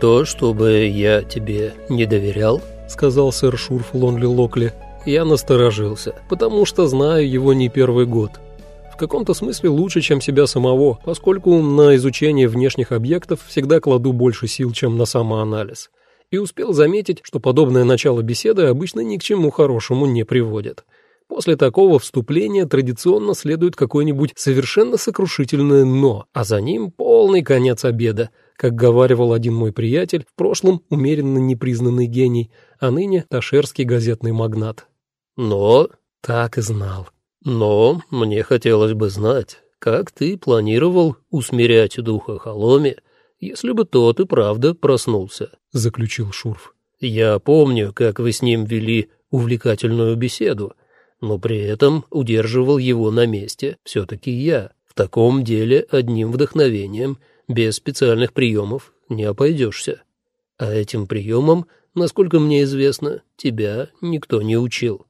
«Не то, чтобы я тебе не доверял», — сказал сэр Шурф Лонли Локли. Я насторожился, потому что знаю его не первый год. В каком-то смысле лучше, чем себя самого, поскольку на изучение внешних объектов всегда кладу больше сил, чем на самоанализ. И успел заметить, что подобное начало беседы обычно ни к чему хорошему не приводит. После такого вступления традиционно следует какое-нибудь совершенно сокрушительное «но», а за ним полный конец обеда, как говаривал один мой приятель, в прошлом умеренно непризнанный гений, а ныне ташерский газетный магнат. «Но...» Так и знал. «Но мне хотелось бы знать, как ты планировал усмирять духа Холоми, если бы тот и правда проснулся», — заключил Шурф. «Я помню, как вы с ним вели увлекательную беседу, но при этом удерживал его на месте все-таки я. В таком деле одним вдохновением, без специальных приемов, не обойдешься. А этим приемом, насколько мне известно, тебя никто не учил».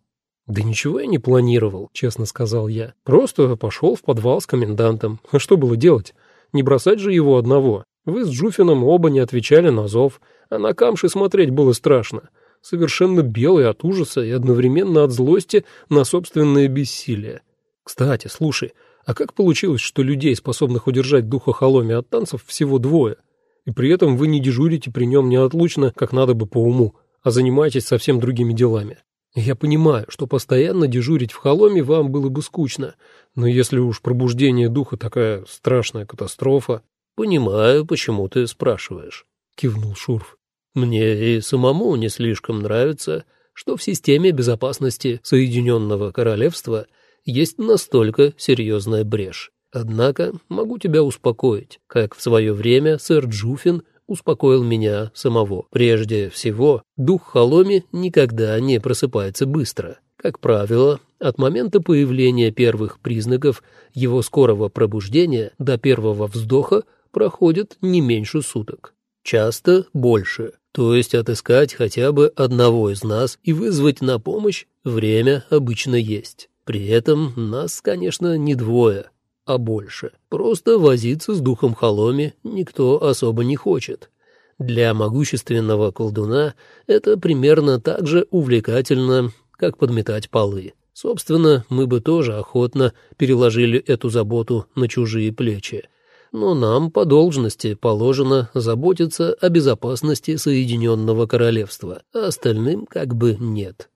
«Да ничего я не планировал», — честно сказал я. «Просто пошел в подвал с комендантом. А что было делать? Не бросать же его одного. Вы с Джуфином оба не отвечали на зов, а на камши смотреть было страшно совершенно белый от ужаса и одновременно от злости на собственное бессилие. Кстати, слушай, а как получилось, что людей, способных удержать духа холоми от танцев, всего двое? И при этом вы не дежурите при нем неотлучно, как надо бы по уму, а занимаетесь совсем другими делами. Я понимаю, что постоянно дежурить в холоме вам было бы скучно, но если уж пробуждение духа такая страшная катастрофа... — Понимаю, почему ты спрашиваешь, — кивнул Шурф. Мне и самому не слишком нравится, что в системе безопасности Соединенного Королевства есть настолько серьезная брешь. Однако могу тебя успокоить, как в свое время сэр Джуфин успокоил меня самого. Прежде всего, дух Холоми никогда не просыпается быстро. Как правило, от момента появления первых признаков его скорого пробуждения до первого вздоха проходит не меньше суток. Часто больше. То есть отыскать хотя бы одного из нас и вызвать на помощь время обычно есть. При этом нас, конечно, не двое, а больше. Просто возиться с духом Холоми никто особо не хочет. Для могущественного колдуна это примерно так же увлекательно, как подметать полы. Собственно, мы бы тоже охотно переложили эту заботу на чужие плечи но нам по должности положено заботиться о безопасности Соединенного Королевства, а остальным как бы нет.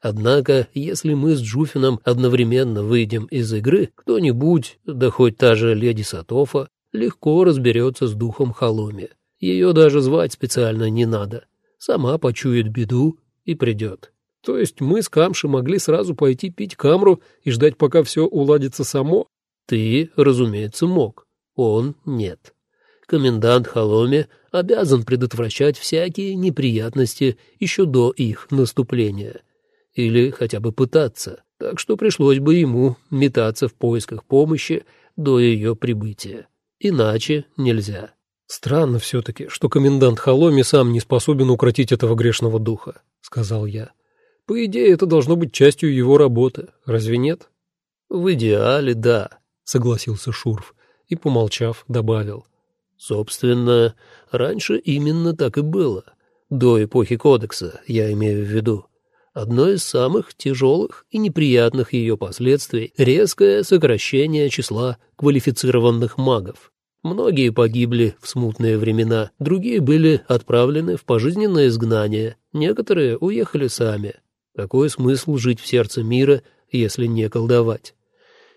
Однако, если мы с Джуфином одновременно выйдем из игры, кто-нибудь, да хоть та же леди Сатофа, легко разберется с духом Халоми. Ее даже звать специально не надо. Сама почует беду и придет. То есть мы с Камши могли сразу пойти пить камру и ждать, пока все уладится само? Ты, разумеется, мог он нет. Комендант Холоме обязан предотвращать всякие неприятности еще до их наступления. Или хотя бы пытаться, так что пришлось бы ему метаться в поисках помощи до ее прибытия. Иначе нельзя. «Странно все-таки, что комендант Холоми сам не способен укротить этого грешного духа», — сказал я. «По идее, это должно быть частью его работы, разве нет?» «В идеале, да», — согласился Шурф и, помолчав, добавил. «Собственно, раньше именно так и было. До эпохи Кодекса, я имею в виду. Одно из самых тяжелых и неприятных ее последствий — резкое сокращение числа квалифицированных магов. Многие погибли в смутные времена, другие были отправлены в пожизненное изгнание, некоторые уехали сами. Какой смысл жить в сердце мира, если не колдовать?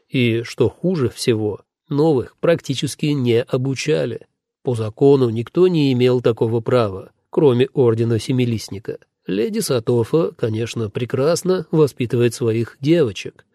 И, что хуже всего, Новых практически не обучали. По закону никто не имел такого права, кроме Ордена Семилистника. Леди Сатофа, конечно, прекрасно воспитывает своих девочек.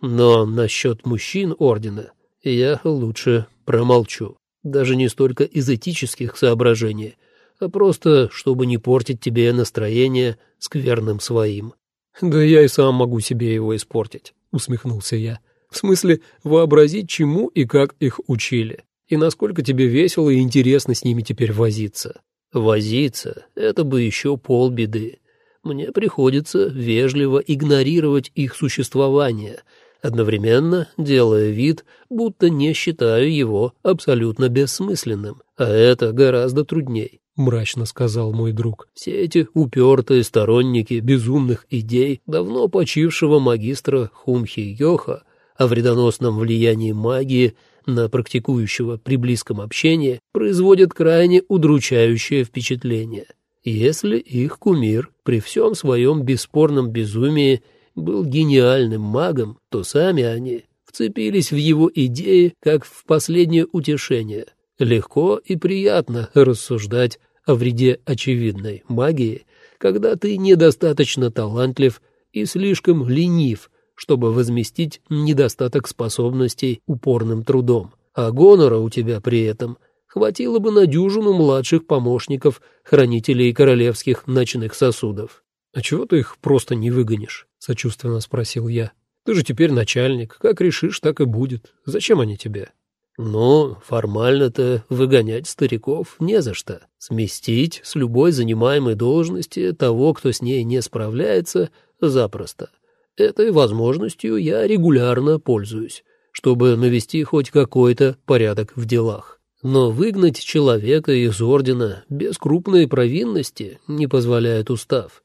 Но насчет мужчин Ордена я лучше промолчу. Даже не столько из этических соображений, а просто, чтобы не портить тебе настроение скверным своим. «Да я и сам могу себе его испортить», — усмехнулся я. В смысле, вообразить, чему и как их учили. И насколько тебе весело и интересно с ними теперь возиться. Возиться — это бы еще полбеды. Мне приходится вежливо игнорировать их существование, одновременно делая вид, будто не считаю его абсолютно бессмысленным. А это гораздо трудней. — мрачно сказал мой друг. «Все эти упертые сторонники безумных идей давно почившего магистра Хумхи Йоха о вредоносном влиянии магии на практикующего при близком общении производят крайне удручающее впечатление. Если их кумир при всем своем бесспорном безумии был гениальным магом, то сами они вцепились в его идеи как в последнее утешение. Легко и приятно рассуждать о вреде очевидной магии, когда ты недостаточно талантлив и слишком ленив, чтобы возместить недостаток способностей упорным трудом. А гонора у тебя при этом хватило бы на дюжину младших помощников хранителей королевских ночных сосудов. «А чего ты их просто не выгонишь?» — сочувственно спросил я. «Ты же теперь начальник. Как решишь, так и будет. Зачем они тебе?» «Ну, формально-то выгонять стариков не за что. Сместить с любой занимаемой должности того, кто с ней не справляется, запросто. Этой возможностью я регулярно пользуюсь, чтобы навести хоть какой-то порядок в делах. Но выгнать человека из ордена без крупной провинности не позволяет устав,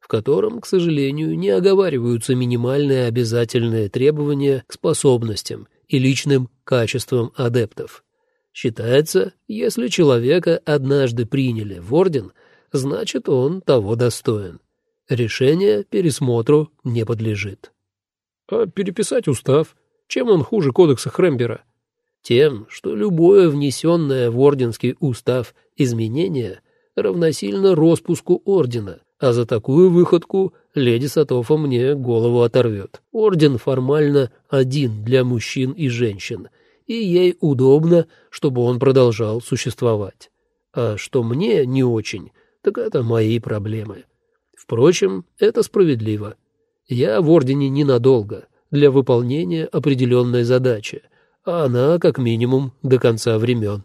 в котором, к сожалению, не оговариваются минимальные обязательные требования к способностям и личным качествам адептов. Считается, если человека однажды приняли в орден, значит, он того достоин. Решение пересмотру не подлежит. А переписать устав? Чем он хуже кодекса Хрембера? Тем, что любое внесенное в орденский устав изменение равносильно распуску ордена, а за такую выходку леди Сатофа мне голову оторвет. Орден формально один для мужчин и женщин, и ей удобно, чтобы он продолжал существовать. А что мне не очень, так это мои проблемы. Впрочем, это справедливо. Я в Ордене ненадолго, для выполнения определенной задачи, а она, как минимум, до конца времен.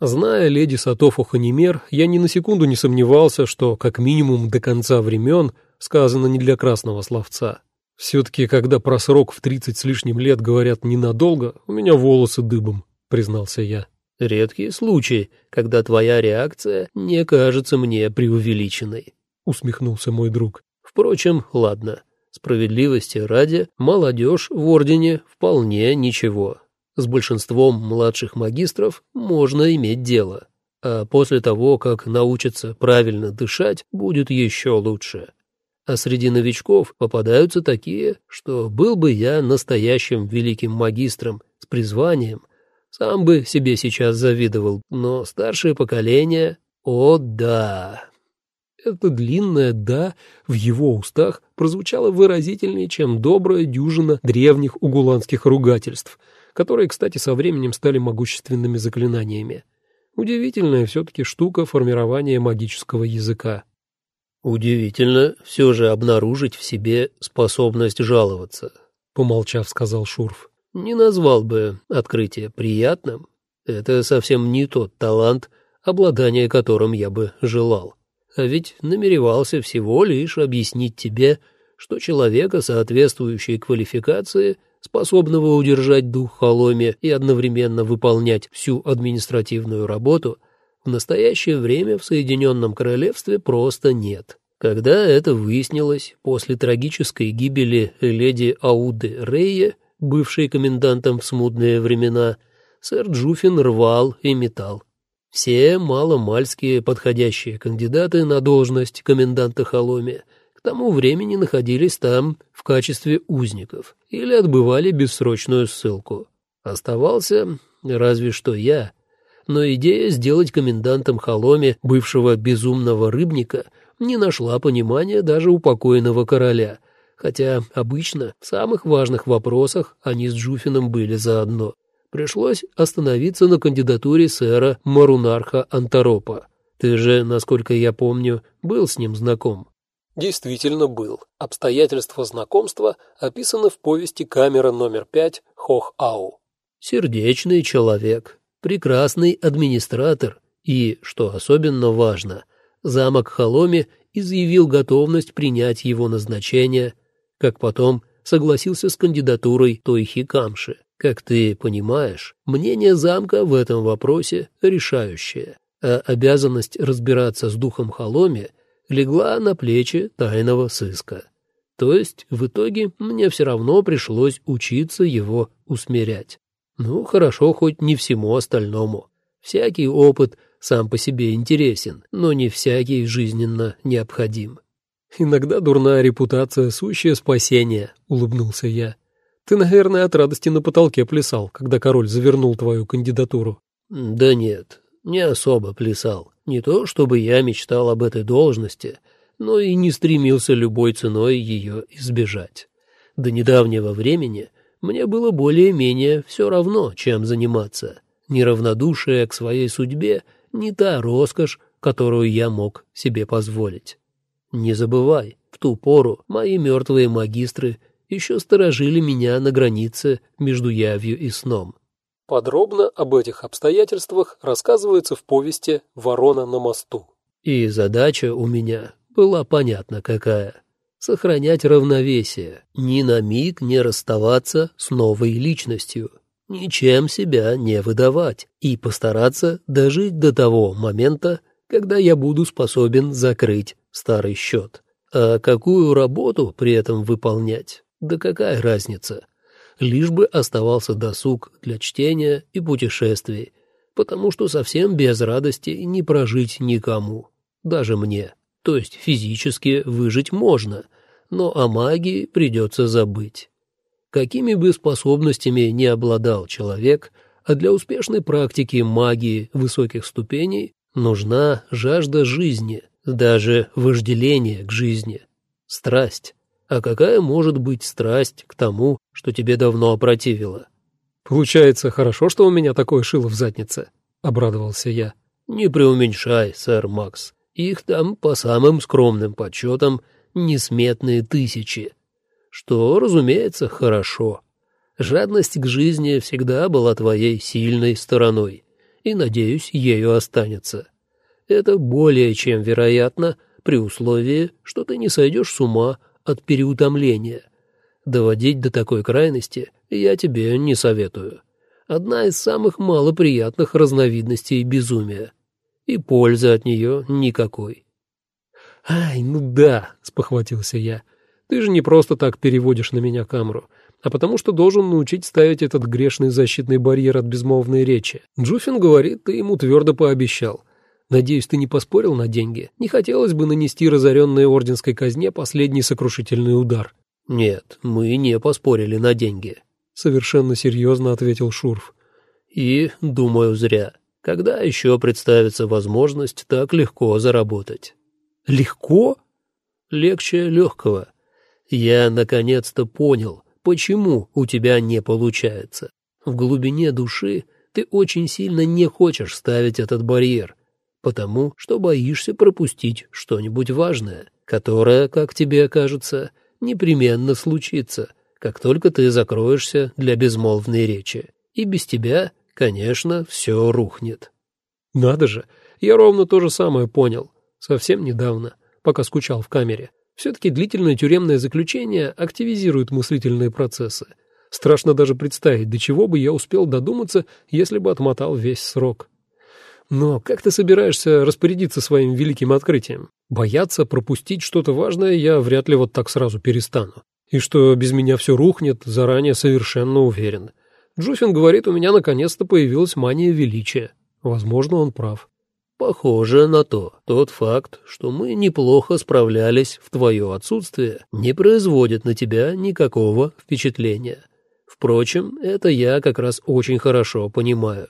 Зная леди Сатофу Ханимер, я ни на секунду не сомневался, что как минимум до конца времен сказано не для красного словца. Все-таки, когда про срок в тридцать с лишним лет говорят «ненадолго», у меня волосы дыбом, признался я. Редкий случай, когда твоя реакция не кажется мне преувеличенной. — усмехнулся мой друг. «Впрочем, ладно. Справедливости ради, молодежь в Ордене вполне ничего. С большинством младших магистров можно иметь дело. А после того, как научатся правильно дышать, будет еще лучше. А среди новичков попадаются такие, что был бы я настоящим великим магистром с призванием, сам бы себе сейчас завидовал, но старшее поколение... О, да! Это длинное «да» в его устах прозвучало выразительнее, чем добрая дюжина древних угуланских ругательств, которые, кстати, со временем стали могущественными заклинаниями. Удивительная все-таки штука формирования магического языка. «Удивительно все же обнаружить в себе способность жаловаться», — помолчав, сказал Шурф. «Не назвал бы открытие приятным. Это совсем не тот талант, обладание которым я бы желал а ведь намеревался всего лишь объяснить тебе, что человека соответствующей квалификации, способного удержать дух в холоме и одновременно выполнять всю административную работу, в настоящее время в Соединенном Королевстве просто нет. Когда это выяснилось после трагической гибели леди Ауды Рейе, бывшей комендантом в смутные времена, сэр Джуфин рвал и метал. Все маломальские подходящие кандидаты на должность коменданта Холоме к тому времени находились там в качестве узников или отбывали бессрочную ссылку. Оставался разве что я, но идея сделать комендантом Холоме бывшего безумного рыбника не нашла понимания даже у покойного короля, хотя обычно в самых важных вопросах они с Джуфином были заодно пришлось остановиться на кандидатуре сэра Марунарха Антаропа. Ты же, насколько я помню, был с ним знаком. Действительно был. Обстоятельства знакомства описаны в повести «Камера номер пять» Хох-Ау. Сердечный человек, прекрасный администратор и, что особенно важно, замок Холоми изъявил готовность принять его назначение, как потом согласился с кандидатурой Тойхи Камши. Как ты понимаешь, мнение замка в этом вопросе решающее. а обязанность разбираться с духом Холоми легла на плечи тайного сыска. То есть в итоге мне все равно пришлось учиться его усмирять. Ну, хорошо, хоть не всему остальному. Всякий опыт сам по себе интересен, но не всякий жизненно необходим. «Иногда дурная репутация — сущее спасение», — улыбнулся я. «Ты, наверное, от радости на потолке плясал, когда король завернул твою кандидатуру». «Да нет, не особо плясал. Не то, чтобы я мечтал об этой должности, но и не стремился любой ценой ее избежать. До недавнего времени мне было более-менее все равно, чем заниматься. Неравнодушие к своей судьбе — не та роскошь, которую я мог себе позволить. Не забывай, в ту пору мои мертвые магистры еще сторожили меня на границе между явью и сном. Подробно об этих обстоятельствах рассказывается в повести «Ворона на мосту». И задача у меня была понятна какая. Сохранять равновесие, ни на миг не расставаться с новой личностью, ничем себя не выдавать и постараться дожить до того момента, когда я буду способен закрыть старый счет. А какую работу при этом выполнять? Да какая разница? Лишь бы оставался досуг для чтения и путешествий, потому что совсем без радости не прожить никому, даже мне. То есть физически выжить можно, но о магии придется забыть. Какими бы способностями не обладал человек, а для успешной практики магии высоких ступеней нужна жажда жизни, даже вожделение к жизни, страсть. А какая может быть страсть к тому, что тебе давно опротивило? «Получается, хорошо, что у меня такое шило в заднице», — обрадовался я. «Не преуменьшай, сэр Макс. Их там, по самым скромным подсчетам, несметные тысячи что, разумеется, хорошо. Жадность к жизни всегда была твоей сильной стороной, и, надеюсь, ею останется. Это более чем вероятно при условии, что ты не сойдешь с ума от переутомления. Доводить до такой крайности я тебе не советую. Одна из самых малоприятных разновидностей безумия. И пользы от нее никакой. «Ай, ну да», — спохватился я, — ты же не просто так переводишь на меня камеру, а потому что должен научить ставить этот грешный защитный барьер от безмолвной речи. Джуфин говорит, ты ему твердо пообещал. Надеюсь, ты не поспорил на деньги? Не хотелось бы нанести разоренной орденской казне последний сокрушительный удар. Нет, мы не поспорили на деньги. Совершенно серьезно ответил Шурф. И, думаю, зря. Когда еще представится возможность так легко заработать? Легко? Легче легкого. Я наконец-то понял, почему у тебя не получается. В глубине души ты очень сильно не хочешь ставить этот барьер, потому что боишься пропустить что-нибудь важное, которое, как тебе кажется, непременно случится, как только ты закроешься для безмолвной речи. И без тебя, конечно, все рухнет. Надо же, я ровно то же самое понял, совсем недавно, пока скучал в камере. Все-таки длительное тюремное заключение активизирует мыслительные процессы. Страшно даже представить, до чего бы я успел додуматься, если бы отмотал весь срок. Но как ты собираешься распорядиться своим великим открытием? Бояться пропустить что-то важное я вряд ли вот так сразу перестану. И что без меня все рухнет, заранее совершенно уверен. Джуфин говорит, у меня наконец-то появилась мания величия. Возможно, он прав. Похоже на то. Тот факт, что мы неплохо справлялись в твое отсутствие, не производит на тебя никакого впечатления. Впрочем, это я как раз очень хорошо понимаю.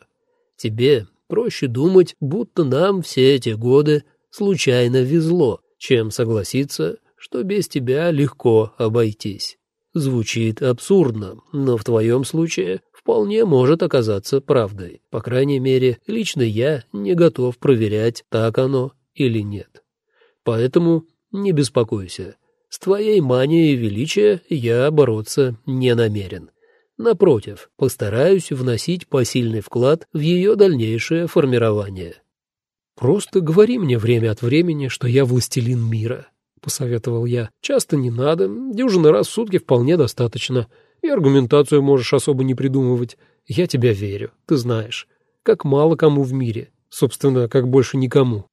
Тебе проще думать, будто нам все эти годы случайно везло, чем согласиться, что без тебя легко обойтись. Звучит абсурдно, но в твоем случае вполне может оказаться правдой. По крайней мере, лично я не готов проверять, так оно или нет. Поэтому не беспокойся. С твоей манией величия я бороться не намерен. Напротив, постараюсь вносить посильный вклад в ее дальнейшее формирование. «Просто говори мне время от времени, что я властелин мира», — посоветовал я. «Часто не надо, дюжины раз в сутки вполне достаточно. И аргументацию можешь особо не придумывать. Я тебя верю, ты знаешь. Как мало кому в мире. Собственно, как больше никому.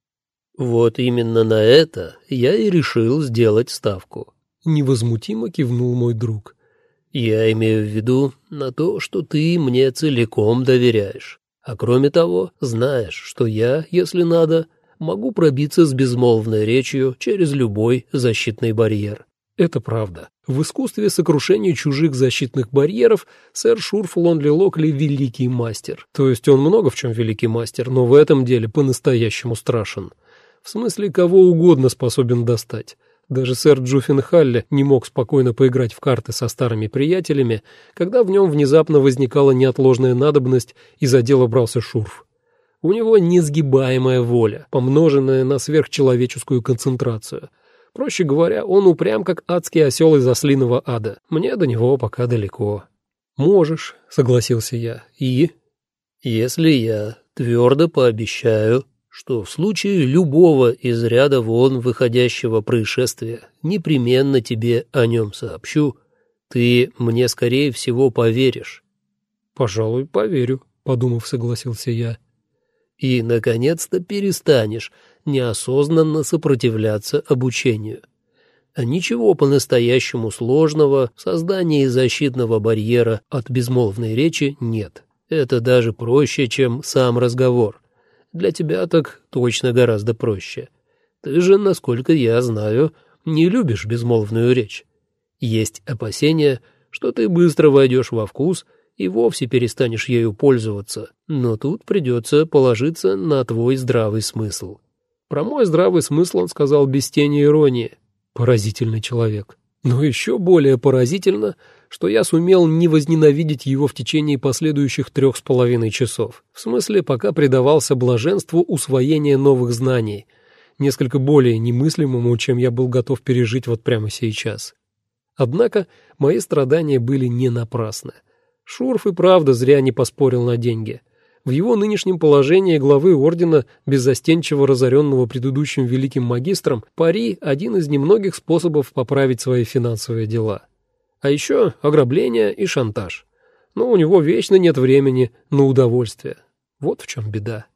Вот именно на это я и решил сделать ставку. Невозмутимо кивнул мой друг. Я имею в виду на то, что ты мне целиком доверяешь. А кроме того, знаешь, что я, если надо, могу пробиться с безмолвной речью через любой защитный барьер. Это правда. В искусстве сокрушения чужих защитных барьеров сэр Шурф Лонли Локли великий мастер. То есть он много в чем великий мастер, но в этом деле по-настоящему страшен. В смысле, кого угодно способен достать. Даже сэр Джуффин Халли не мог спокойно поиграть в карты со старыми приятелями, когда в нем внезапно возникала неотложная надобность и за дело брался Шурф. У него несгибаемая воля, помноженная на сверхчеловеческую концентрацию. Проще говоря, он упрям, как адский осел из ослиного ада. Мне до него пока далеко. «Можешь», — согласился я. «И?» «Если я твердо пообещаю, что в случае любого из ряда вон выходящего происшествия непременно тебе о нем сообщу, ты мне, скорее всего, поверишь». «Пожалуй, поверю», — подумав, согласился я. «И, наконец-то, перестанешь неосознанно сопротивляться обучению. А ничего по-настоящему сложного в создании защитного барьера от безмолвной речи нет. Это даже проще, чем сам разговор» Для тебя так точно гораздо проще. Ты же, насколько я знаю, не любишь безмолвную речь. Есть опасения, что ты быстро войдешь во вкус и вовсе перестанешь ею пользоваться, но тут придется положиться на твой здравый смысл. Про мой здравый смысл он сказал без тени иронии. Поразительный человек. Но еще более поразительно — что я сумел не возненавидеть его в течение последующих трех с половиной часов. В смысле, пока предавался блаженству усвоения новых знаний, несколько более немыслимому, чем я был готов пережить вот прямо сейчас. Однако мои страдания были не напрасны. Шурф и правда зря не поспорил на деньги. В его нынешнем положении главы ордена, беззастенчиво разоренного предыдущим великим магистром, пари – один из немногих способов поправить свои финансовые дела. А еще ограбление и шантаж. Но у него вечно нет времени на удовольствие. Вот в чем беда.